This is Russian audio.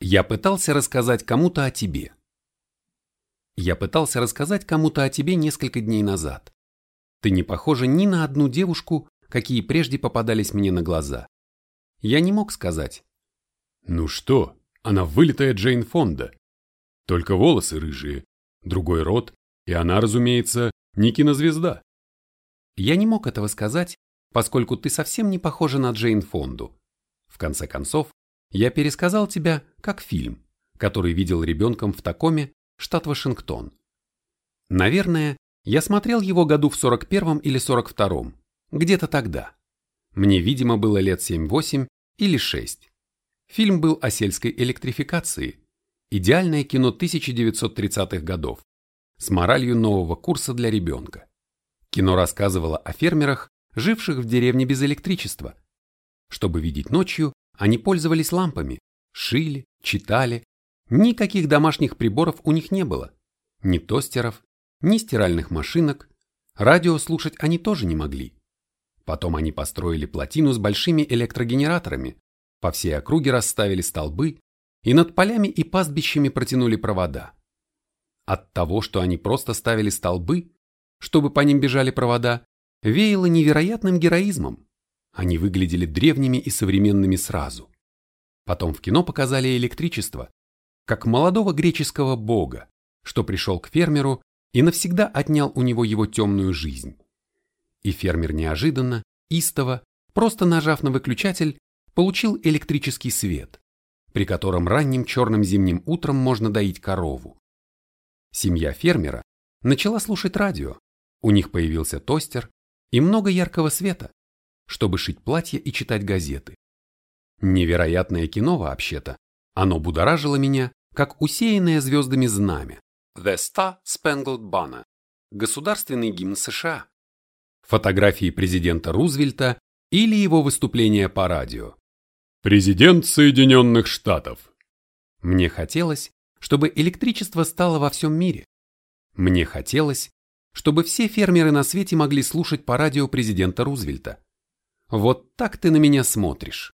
Я пытался рассказать кому-то о тебе. Я пытался рассказать кому-то о тебе несколько дней назад. Ты не похожа ни на одну девушку, какие прежде попадались мне на глаза. Я не мог сказать. Ну что, она вылитая Джейн Фонда. Только волосы рыжие, другой рот, и она, разумеется, не кинозвезда. Я не мог этого сказать, поскольку ты совсем не похожа на Джейн Фонду. В конце концов, я пересказал тебя как фильм, который видел ребенком в Такоме, штат Вашингтон. Наверное, я смотрел его году в 41-м или 42-м, где-то тогда. Мне, видимо, было лет 7-8 или 6. Фильм был о сельской электрификации. Идеальное кино 1930-х годов с моралью нового курса для ребенка. Кино рассказывало о фермерах, живших в деревне без электричества. Чтобы видеть ночью, они пользовались лампами, шили, читали. Никаких домашних приборов у них не было. Ни тостеров, ни стиральных машинок. Радио слушать они тоже не могли. Потом они построили плотину с большими электрогенераторами, по всей округе расставили столбы и над полями и пастбищами протянули провода. От того, что они просто ставили столбы, чтобы по ним бежали провода, веяло невероятным героизмом. Они выглядели древними и современными сразу. Потом в кино показали электричество, как молодого греческого бога, что пришел к фермеру и навсегда отнял у него его темную жизнь. И фермер неожиданно, истово, просто нажав на выключатель, получил электрический свет, при котором ранним черным зимним утром можно доить корову. Семья фермера начала слушать радио, у них появился тостер и много яркого света, чтобы шить платья и читать газеты. Невероятное кино вообще-то. Оно будоражило меня, как усеянное звездами знамя. The Star Spangled Banner. Государственный гимн США. Фотографии президента Рузвельта или его выступления по радио. Президент Соединенных Штатов. Мне хотелось, чтобы электричество стало во всем мире. Мне хотелось, чтобы все фермеры на свете могли слушать по радио президента Рузвельта. Вот так ты на меня смотришь.